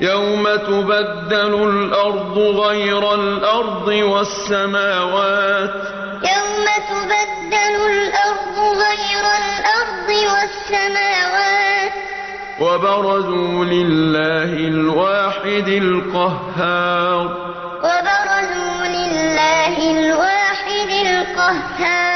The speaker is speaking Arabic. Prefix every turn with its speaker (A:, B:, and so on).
A: يَوْمَ تُبَدَّلُ الْأَرْضُ غَيْرَ الْأَرْضِ وَالسَّمَاوَاتُ
B: يَوْمَ تُبَدَّلُ الْأَرْضُ غَيْرَ الْأَرْضِ وَالسَّمَاوَاتُ ۖ
A: وَبَرَزُوا لِلَّهِ الْوَاحِدِ الْقَهَّارِ وَبَرَزُوا لِلَّهِ الْوَاحِدِ الْقَهَّارِ